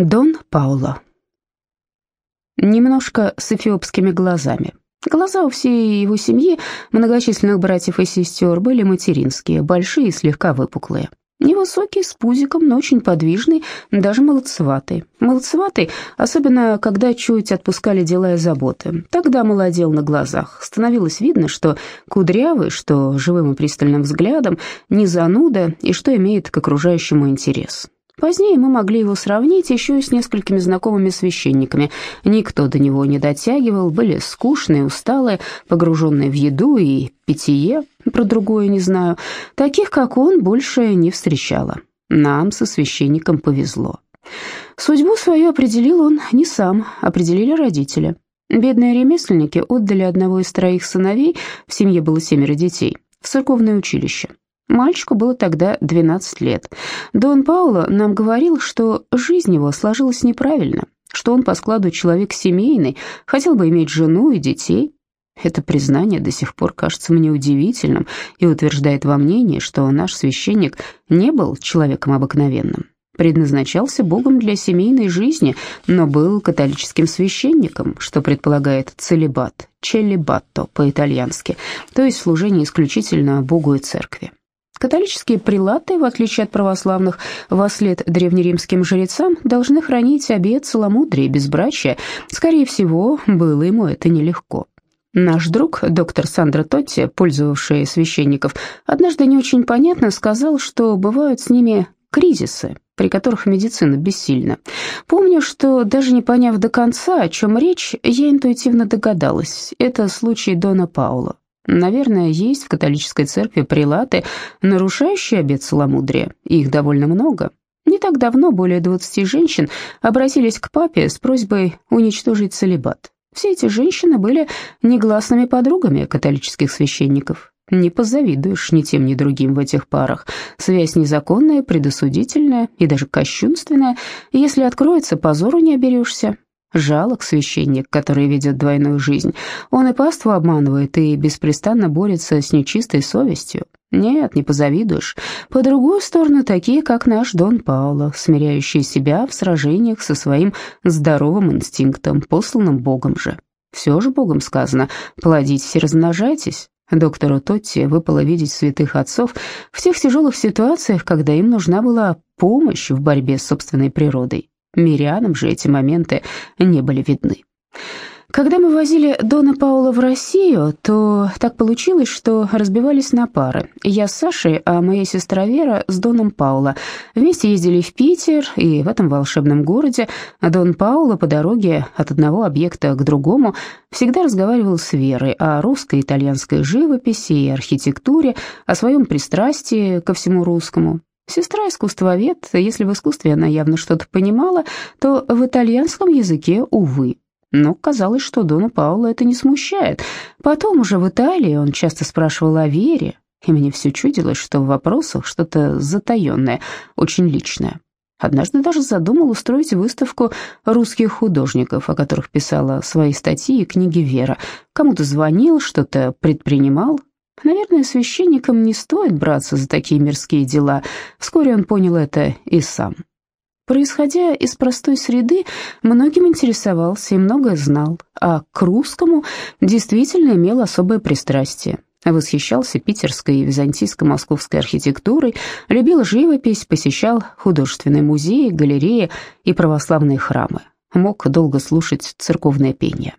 Дон Пауло. Немножко с эфиопскими глазами. Глаза у всей его семьи, многочисленных братьев и сестер, были материнские, большие и слегка выпуклые. Невысокий, с пузиком, но очень подвижный, даже молодцеватый. Молодцеватый, особенно когда чуть отпускали дела и заботы. Тогда молодел на глазах. Становилось видно, что кудрявый, что живым и пристальным взглядом, не зануда и что имеет к окружающему интерес. Позднее мы могли его сравнить еще и с несколькими знакомыми священниками. Никто до него не дотягивал, были скучные, усталые, погруженные в еду и питье, про другое не знаю. Таких, как он, больше не встречала. Нам со священником повезло. Судьбу свою определил он не сам, определили родители. Бедные ремесленники отдали одного из троих сыновей, в семье было семеро детей, в церковное училище. Мальчику было тогда 12 лет. Дон Пауло нам говорил, что жизнь его сложилась неправильно, что он по складу человек семейный, хотел бы иметь жену и детей. Это признание до сих пор кажется мне удивительным и утверждает во мнении, что наш священник не был человеком обыкновенным. Предназначался Богом для семейной жизни, но был католическим священником, что предполагает целебат, челебатто по-итальянски, то есть служение исключительно Богу и церкви. Католические прилаты, в отличие от православных, во след древнеримским жрецам, должны хранить обет целомудрия и безбрачия. Скорее всего, было ему это нелегко. Наш друг, доктор Сандра Тотти, пользовавший священников, однажды не очень понятно сказал, что бывают с ними кризисы, при которых медицина бессильна. Помню, что даже не поняв до конца, о чем речь, я интуитивно догадалась. Это случай Дона Паула. Наверное, есть в католической церкви прилаты, нарушающие обет целомудрия. Их довольно много. Не так давно более 20 женщин обратились к папе с просьбой уничтожить целебат. Все эти женщины были негласными подругами католических священников. Не позавидуешь ни тем, ни другим в этих парах. Связь незаконная, предосудительная и даже кощунственная. Если откроется, позору не оберешься. Жалок священник, который ведет двойную жизнь. Он и паству обманывает, и беспрестанно борется с нечистой совестью. Нет, не позавидуешь. По другую сторону, такие, как наш Дон Пауло, смиряющие себя в сражениях со своим здоровым инстинктом, посланным Богом же. Все же Богом сказано, плодитесь и размножайтесь. Доктору Тотти выпало видеть святых отцов в тех тяжелых ситуациях, когда им нужна была помощь в борьбе с собственной природой. Мирянам же эти моменты не были видны. Когда мы возили Дона Паула в Россию, то так получилось, что разбивались на пары. Я с Сашей, а моя сестра Вера с Доном Паула. Вместе ездили в Питер, и в этом волшебном городе Дон Паула по дороге от одного объекта к другому всегда разговаривал с Верой о русской и итальянской живописи и архитектуре, о своем пристрастии ко всему русскому. Сестра искусствовед, если в искусстве она явно что-то понимала, то в итальянском языке, увы. Но казалось, что Дона Паула это не смущает. Потом уже в Италии он часто спрашивал о вере, и мне все чудилось, что в вопросах что-то затаенное, очень личное. Однажды даже задумал устроить выставку русских художников, о которых писала свои статьи и книги Вера. Кому-то звонил, что-то предпринимал, Наверное, священникам не стоит браться за такие мирские дела. Вскоре он понял это и сам. Происходя из простой среды, многим интересовался и многое знал, а к русскому действительно имел особое пристрастие. Восхищался питерской и византийско-московской архитектурой, любил живопись, посещал художественные музеи, галереи и православные храмы. Мог долго слушать церковное пение.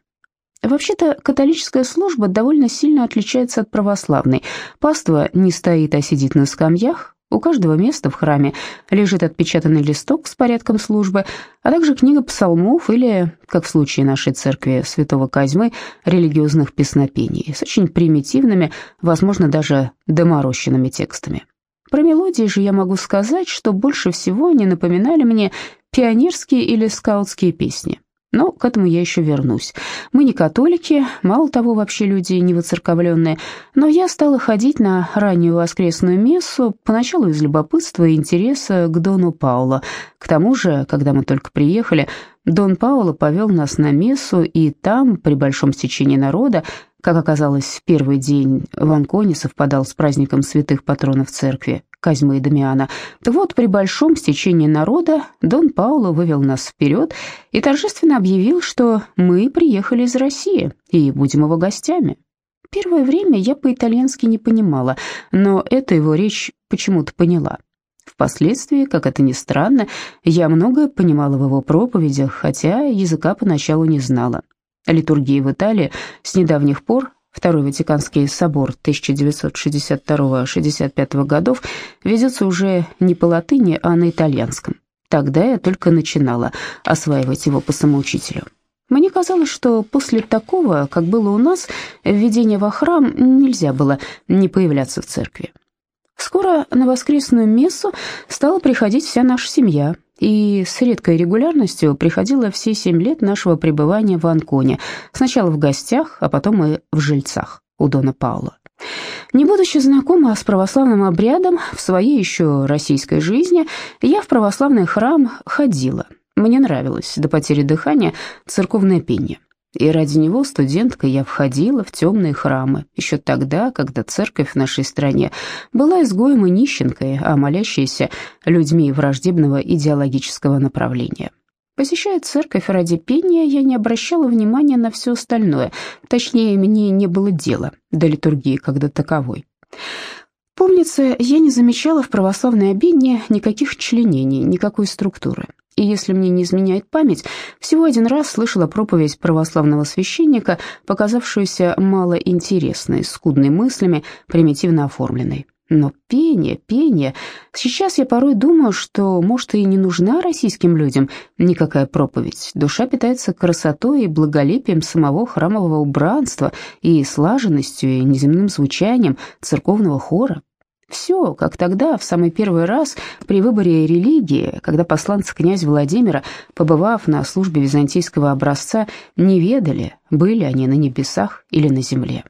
Вообще-то католическая служба довольно сильно отличается от православной. Паства не стоит, а сидит на скамьях. У каждого места в храме лежит отпечатанный листок с порядком службы, а также книга псалмов или, как в случае нашей церкви святого Козьмы, религиозных песнопений с очень примитивными, возможно, даже доморощенными текстами. Про мелодии же я могу сказать, что больше всего они напоминали мне пионерские или скаутские песни. Но к этому я еще вернусь. Мы не католики, мало того, вообще люди не воцерковленные, но я стала ходить на раннюю воскресную мессу, поначалу из любопытства и интереса к Дону Пауло. К тому же, когда мы только приехали, Дон Пауло повел нас на мессу, и там, при большом стечении народа, как оказалось, в первый день в Анконе совпадал с праздником святых патронов церкви, Козьмы и Дамиана. Вот, при большом стечении народа Дон Пауло вывел нас вперед и торжественно объявил, что мы приехали из России и будем его гостями. Первое время я по-итальянски не понимала, но эту его речь почему-то поняла. Впоследствии, как это ни странно, я многое понимала в его проповедях, хотя языка поначалу не знала. Литургия в Италии с недавних пор Второй Ватиканский собор 1962-65 годов ведется уже не по латыни, а на итальянском. Тогда я только начинала осваивать его по самоучителю. Мне казалось, что после такого, как было у нас, введение во храм нельзя было не появляться в церкви. Скоро на воскресную мессу стала приходить вся наша семья, и с редкой регулярностью приходила все семь лет нашего пребывания в Анконе, сначала в гостях, а потом и в жильцах у Дона Паула. Не будучи знакома с православным обрядом в своей еще российской жизни, я в православный храм ходила. Мне нравилось до потери дыхания церковное пение. И ради него, студентка, я входила в темные храмы, еще тогда, когда церковь в нашей стране была изгоем и нищенкой, а молящиеся людьми враждебного идеологического направления. Посещая церковь ради пения, я не обращала внимания на все остальное, точнее, мне не было дела до литургии до таковой. Помнится, я не замечала в православной обедне никаких членений, никакой структуры. И если мне не изменяет память, всего один раз слышала проповедь православного священника, показавшуюся малоинтересной, скудной мыслями, примитивно оформленной. Но пение, пение... Сейчас я порой думаю, что, может, и не нужна российским людям никакая проповедь. Душа питается красотой и благолепием самого храмового убранства и слаженностью и неземным звучанием церковного хора. Все, как тогда, в самый первый раз при выборе религии, когда посланцы князя Владимира, побывав на службе византийского образца, не ведали, были они на небесах или на земле.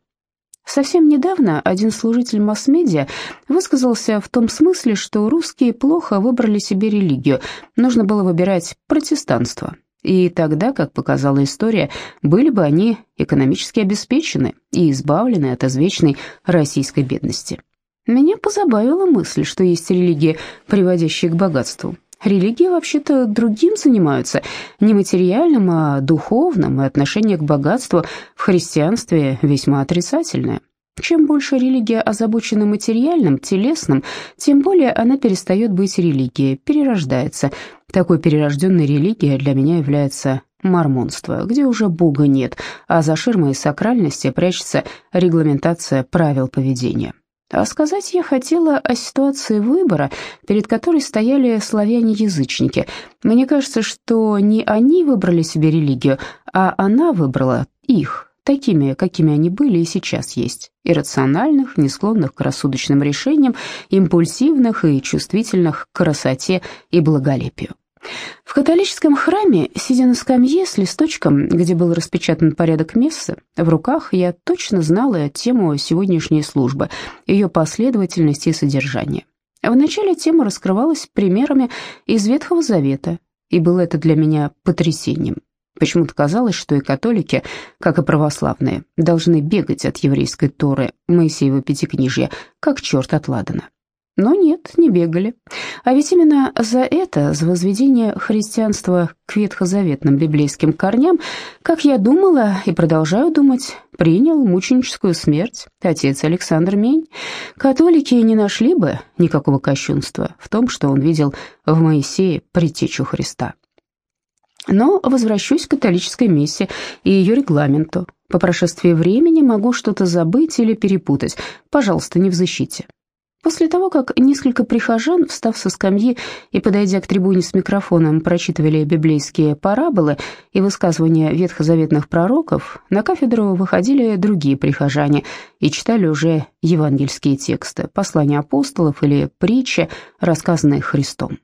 Совсем недавно один служитель масс-медиа высказался в том смысле, что русские плохо выбрали себе религию, нужно было выбирать протестанство. И тогда, как показала история, были бы они экономически обеспечены и избавлены от извечной российской бедности. Меня позабавила мысль, что есть религии, приводящие к богатству. Религии вообще-то другим занимаются, не материальным, а духовным, и отношение к богатству в христианстве весьма отрицательное. Чем больше религия озабочена материальным, телесным, тем более она перестает быть религией, перерождается. Такой перерожденной религией для меня является мормонство, где уже Бога нет, а за ширмой сакральности прячется регламентация правил поведения. А сказать я хотела о ситуации выбора, перед которой стояли славяне-язычники. Мне кажется, что не они выбрали себе религию, а она выбрала их, такими, какими они были и сейчас есть. Иррациональных, не склонных к рассудочным решениям, импульсивных и чувствительных к красоте и благолепию. В католическом храме, сидя на скамье с листочком, где был распечатан порядок мессы, в руках я точно знала тему сегодняшней службы, ее последовательность и содержание. Вначале тема раскрывалась примерами из Ветхого Завета, и было это для меня потрясением. Почему-то казалось, что и католики, как и православные, должны бегать от еврейской Торы Моисеева Пятикнижья, как черт от Ладана. Но нет, не бегали. А ведь именно за это, за возведение христианства к ветхозаветным библейским корням, как я думала и продолжаю думать, принял мученическую смерть отец Александр Мень. Католики не нашли бы никакого кощунства в том, что он видел в Моисее предтечу Христа. Но возвращусь к католической мессе и ее регламенту. По прошествии времени могу что-то забыть или перепутать. Пожалуйста, не в защите. После того, как несколько прихожан, встав со скамьи и подойдя к трибуне с микрофоном, прочитывали библейские параболы и высказывания ветхозаветных пророков, на кафедру выходили другие прихожане и читали уже евангельские тексты, послания апостолов или притчи, рассказанные Христом.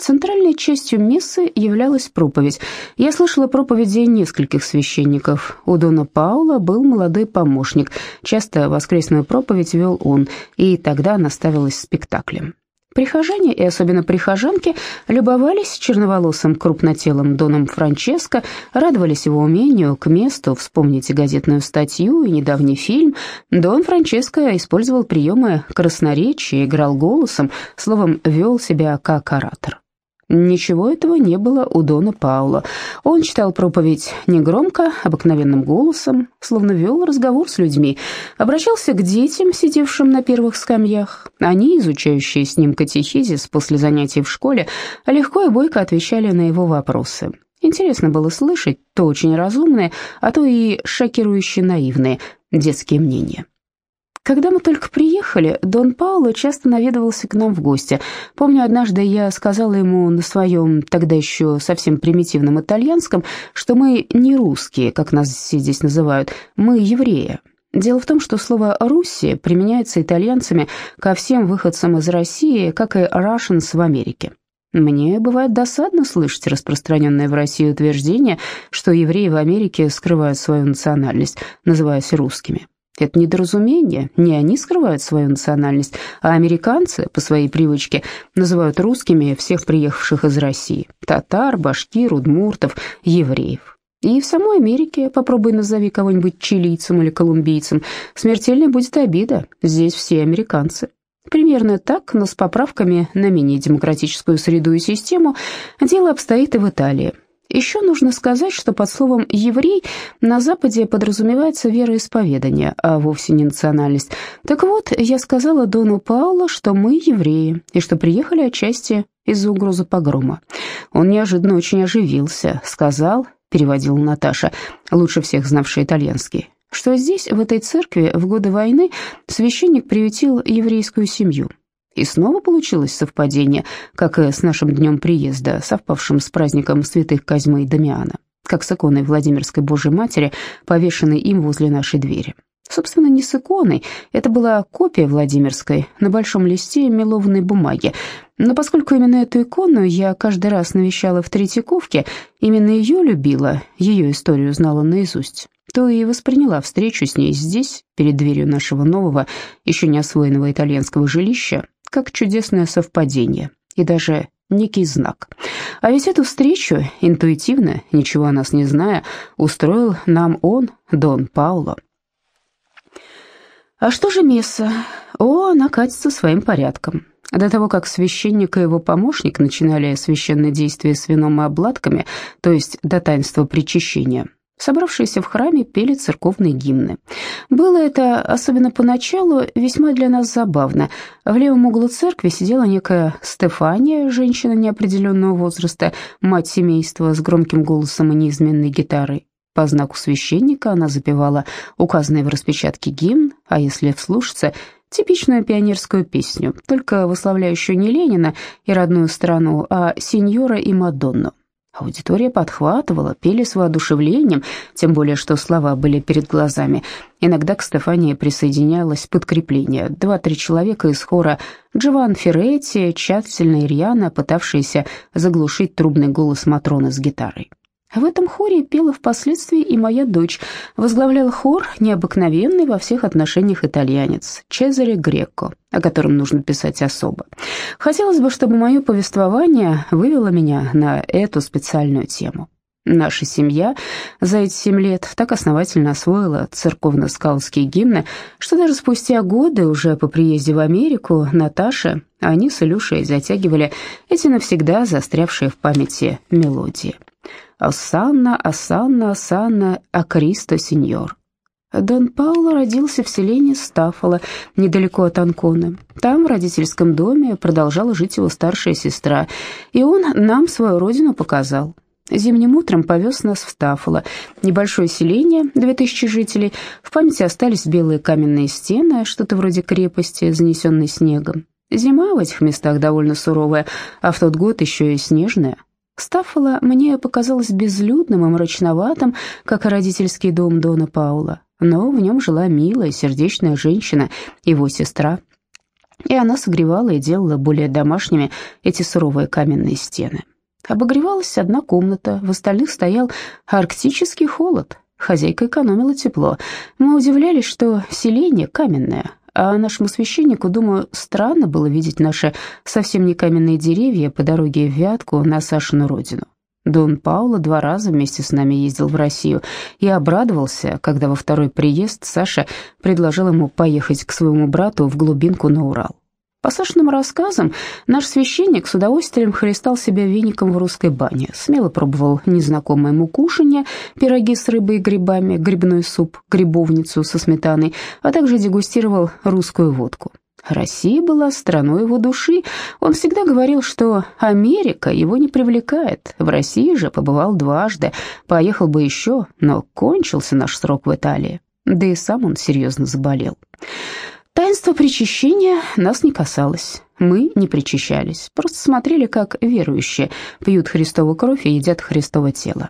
Центральной частью мессы являлась проповедь. Я слышала проповеди нескольких священников. У Дона Паула был молодой помощник. Часто воскресную проповедь вел он, и тогда она ставилась спектаклем. Прихожане, и особенно прихожанки, любовались черноволосым крупнотелым Доном Франческо, радовались его умению к месту, вспомните газетную статью и недавний фильм. Дон Франческо использовал приемы красноречия, играл голосом, словом, вел себя как оратор. Ничего этого не было у Дона Паула. Он читал проповедь негромко, обыкновенным голосом, словно вел разговор с людьми, обращался к детям, сидевшим на первых скамьях. Они, изучающие с ним катехизис после занятий в школе, легко и бойко отвечали на его вопросы. Интересно было слышать то очень разумные, а то и шокирующе наивные детские мнения. Когда мы только приехали, Дон Пауло часто наведывался к нам в гости. Помню, однажды я сказала ему на своем тогда еще совсем примитивном итальянском, что мы не русские, как нас все здесь называют, мы евреи. Дело в том, что слово «Руссия» применяется итальянцами ко всем выходцам из России, как и «Russians» в Америке. Мне бывает досадно слышать распространенное в России утверждение, что евреи в Америке скрывают свою национальность, называясь русскими. Это недоразумение, не они скрывают свою национальность, а американцы по своей привычке называют русскими всех приехавших из России – татар, башкир, удмуртов, евреев. И в самой Америке, попробуй назови кого-нибудь чилийцем или колумбийцем, смертельная будет обида, здесь все американцы. Примерно так, но с поправками на менее демократическую среду и систему, дело обстоит и в Италии. Еще нужно сказать, что под словом «еврей» на Западе подразумевается вероисповедание, а вовсе не национальность. Так вот, я сказала Дону Пауло, что мы евреи, и что приехали отчасти из-за угрозы погрома. Он неожиданно очень оживился, сказал, переводила Наташа, лучше всех знавшая итальянский, что здесь, в этой церкви, в годы войны священник приютил еврейскую семью. И снова получилось совпадение, как и с нашим днем приезда, совпавшим с праздником святых Козьмы и Дамиана, как с иконой Владимирской Божьей Матери, повешенной им возле нашей двери. Собственно, не с иконой, это была копия Владимирской на большом листе мелованной бумаги. Но поскольку именно эту икону я каждый раз навещала в Третьяковке, именно ее любила, ее историю знала наизусть, то и восприняла встречу с ней здесь, перед дверью нашего нового, еще не освоенного итальянского жилища, как чудесное совпадение и даже некий знак. А ведь эту встречу, интуитивно, ничего о нас не зная, устроил нам он, Дон Пауло. А что же месса? О, она катится своим порядком. До того, как священник и его помощник начинали священное действие с вином и обладками, то есть до таинства причащения, Собравшиеся в храме пели церковные гимны. Было это, особенно поначалу, весьма для нас забавно. В левом углу церкви сидела некая Стефания, женщина неопределенного возраста, мать семейства с громким голосом и неизменной гитарой. По знаку священника она запевала указанный в распечатке гимн, а если вслушаться, типичную пионерскую песню, только выславляющую не Ленина и родную страну, а сеньора и Мадонну. Аудитория подхватывала, пели с воодушевлением, тем более что слова были перед глазами. Иногда к Стефании присоединялось подкрепление. Два-три человека из хора Джован Ферретти, тщательно и рьяно пытавшиеся заглушить трубный голос Матроны с гитарой. В этом хоре пела впоследствии и моя дочь. Возглавлял хор необыкновенный во всех отношениях итальянец Чезаре Греко, о котором нужно писать особо. Хотелось бы, чтобы мое повествование вывело меня на эту специальную тему. Наша семья за эти семь лет так основательно освоила церковно-скаутские гимны, что даже спустя годы, уже по приезде в Америку, Наташа, они с Илюшей затягивали эти навсегда застрявшие в памяти мелодии. «Осанна, Осанна, Осанна, а Кристо, сеньор». Дон Пауло родился в селении Стаффола, недалеко от Анконы. Там, в родительском доме, продолжала жить его старшая сестра, и он нам свою родину показал. Зимним утром повез нас в Стаффоло, небольшое селение, 2000 жителей. В памяти остались белые каменные стены, что-то вроде крепости, занесенной снегом. Зима в этих местах довольно суровая, а в тот год еще и снежная. Стаффола мне показалось безлюдным и мрачноватым, как и родительский дом Дона Паула, но в нем жила милая, сердечная женщина, его сестра, и она согревала и делала более домашними эти суровые каменные стены. Обогревалась одна комната, в остальных стоял арктический холод. Хозяйка экономила тепло. Мы удивлялись, что селение каменное, А нашему священнику, думаю, странно было видеть наши совсем не каменные деревья по дороге в Вятку на Сашину родину. Дон Пауло два раза вместе с нами ездил в Россию и обрадовался, когда во второй приезд Саша предложил ему поехать к своему брату в глубинку на Урал. По Сашиным рассказам, наш священник с удовольствием христал себя веником в русской бане, смело пробовал незнакомое ему кушанье, пироги с рыбой и грибами, грибной суп, грибовницу со сметаной, а также дегустировал русскую водку. Россия была страной его души. Он всегда говорил, что Америка его не привлекает. В России же побывал дважды, поехал бы еще, но кончился наш срок в Италии. Да и сам он серьезно заболел. Таинство причащения нас не касалось. Мы не причащались, просто смотрели, как верующие пьют Христову кровь и едят Христово тело.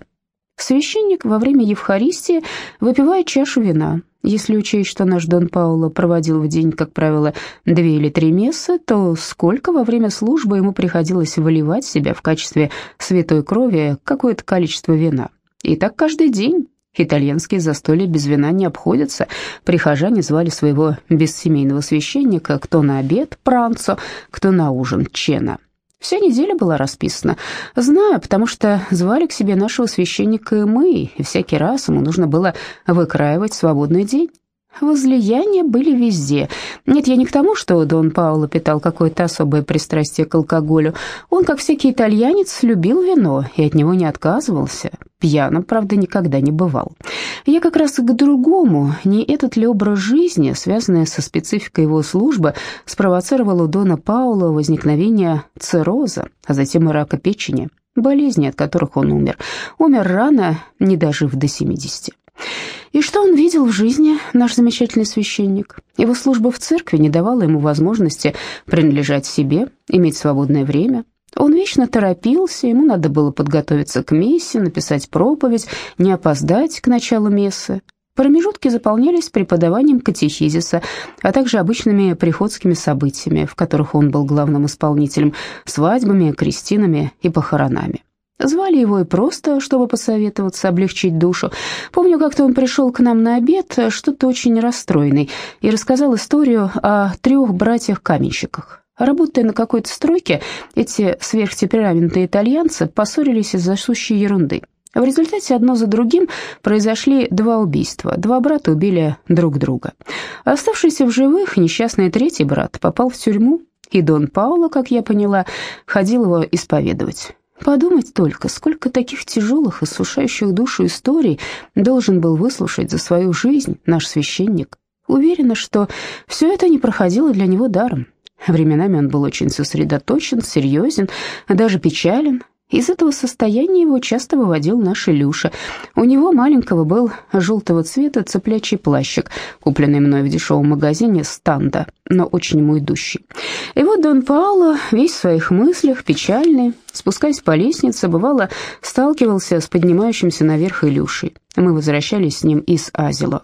Священник во время Евхаристии выпивает чашу вина. Если учесть, что наш Дон Пауло проводил в день, как правило, две или три мессы, то сколько во время службы ему приходилось выливать себя в качестве святой крови какое-то количество вина. И так каждый день. Итальянские застолья без вина не обходятся. Прихожане звали своего бессемейного священника кто на обед – пранцо, кто на ужин – чена. Вся неделя была расписана. Знаю, потому что звали к себе нашего священника и мы, и всякий раз ему нужно было выкраивать свободный день. Возлияния были везде. Нет, я не к тому, что Дон Пауло питал какое-то особое пристрастие к алкоголю. Он, как всякий итальянец, любил вино и от него не отказывался. Пьяным, правда, никогда не бывал. Я как раз и к другому. Не этот ли образ жизни, связанный со спецификой его службы, спровоцировал у Дона Паула возникновение цирроза, а затем и рака печени, болезни, от которых он умер. Умер рано, не дожив до 70. И что он видел в жизни, наш замечательный священник? Его служба в церкви не давала ему возможности принадлежать себе, иметь свободное время. Он вечно торопился, ему надо было подготовиться к мессе, написать проповедь, не опоздать к началу мессы. Промежутки заполнялись преподаванием катехизиса, а также обычными приходскими событиями, в которых он был главным исполнителем, свадьбами, крестинами и похоронами. Звали его и просто, чтобы посоветоваться, облегчить душу. Помню, как-то он пришел к нам на обед, что-то очень расстроенный, и рассказал историю о трех братьях-каменщиках. Работая на какой-то стройке, эти сверхтемпераментные итальянцы поссорились из-за сущей ерунды. В результате одно за другим произошли два убийства. Два брата убили друг друга. Оставшийся в живых несчастный третий брат попал в тюрьму, и Дон Пауло, как я поняла, ходил его исповедовать. Подумать только, сколько таких тяжелых, иссушающих душу историй должен был выслушать за свою жизнь наш священник. Уверена, что все это не проходило для него даром. Временами он был очень сосредоточен, серьезен, даже печален, из этого состояния его часто выводил наш Илюша. У него маленького был желтого цвета цеплячий плащик, купленный мной в дешевом магазине «Станда», но очень ему идущий. И вот Дон Пауло, весь в своих мыслях, печальный, спускаясь по лестнице, бывало, сталкивался с поднимающимся наверх Илюшей. Мы возвращались с ним из Азило.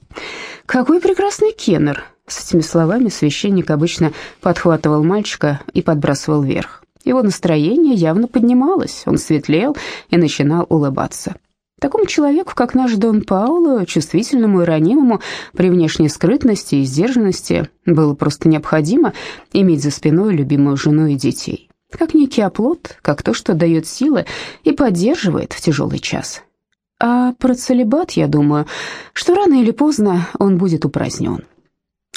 «Какой прекрасный кеннер!» С этими словами священник обычно подхватывал мальчика и подбрасывал вверх. Его настроение явно поднималось, он светлел и начинал улыбаться. Такому человеку, как наш Дон Пауло, чувствительному и ранимому, при внешней скрытности и сдержанности, было просто необходимо иметь за спиной любимую жену и детей. Как некий оплот, как то, что дает силы и поддерживает в тяжелый час. А про целебат, я думаю, что рано или поздно он будет упразднен.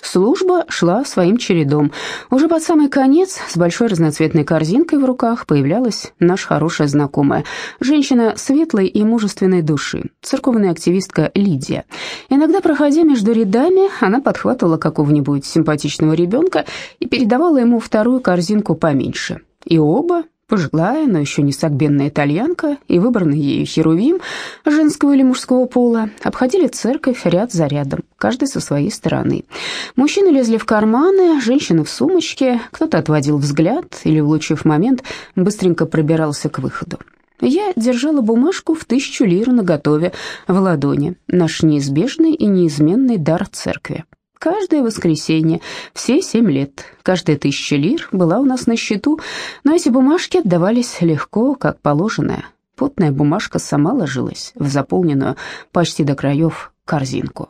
Служба шла своим чередом. Уже под самый конец, с большой разноцветной корзинкой в руках, появлялась наша хорошая знакомая, женщина светлой и мужественной души, церковная активистка Лидия. Иногда, проходя между рядами, она подхватывала какого-нибудь симпатичного ребенка и передавала ему вторую корзинку поменьше. И оба Пожилая, но еще не сагбенная итальянка и выбранный ею херувим женского или мужского пола обходили церковь ряд за рядом, каждый со своей стороны. Мужчины лезли в карманы, женщины в сумочке, кто-то отводил взгляд или, улучив момент, быстренько пробирался к выходу. Я держала бумажку в тысячу лир наготове в ладони, наш неизбежный и неизменный дар церкви. Каждое воскресенье, все семь лет, каждая тысяча лир была у нас на счету, но эти бумажки отдавались легко, как положенное. Потная бумажка сама ложилась в заполненную почти до краев корзинку.